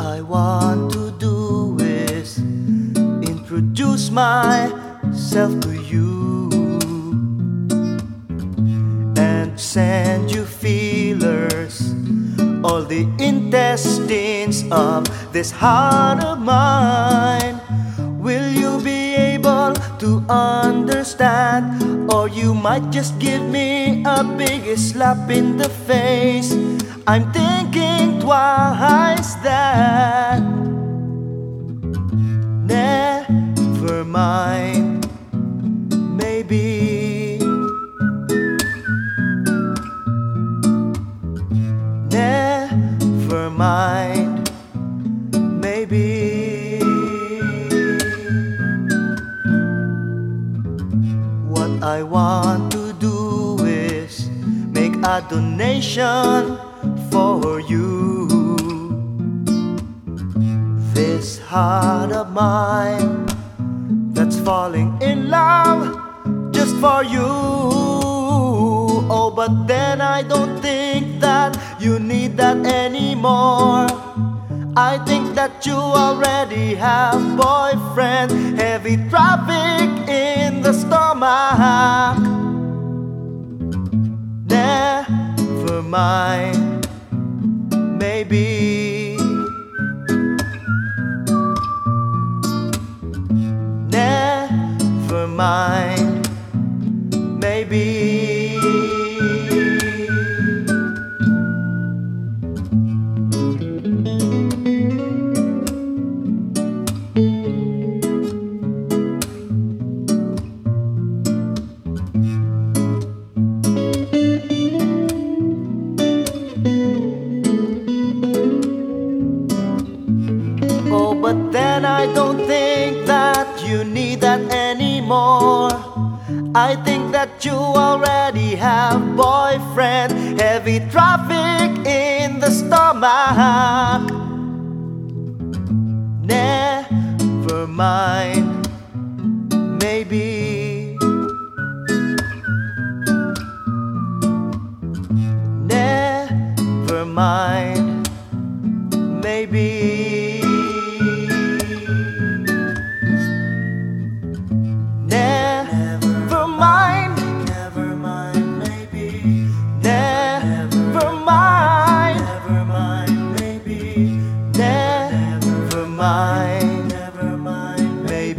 I want to do is introduce myself to you and send you feelers all the intestines of this heart of mine. Will you be able to understand? Or you might just give me a big slap in the face. I'm thinking twice that never mind, maybe. Never mind, maybe. What I want to do is make a donation for you. This heart of mine that's falling in love just for you. Oh, but then I don't think that you need that anymore. I think that you already have boyfriend. Heavy traffic in the stomach. Never mind, maybe. Never mind, maybe. You need that anymore. I think that you already have boyfriend. Heavy traffic in the stomach. Never mind, maybe. Never mind, maybe.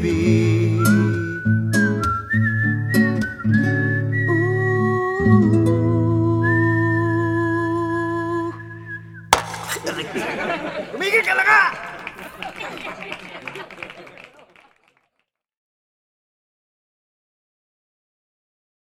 Be. Ooh.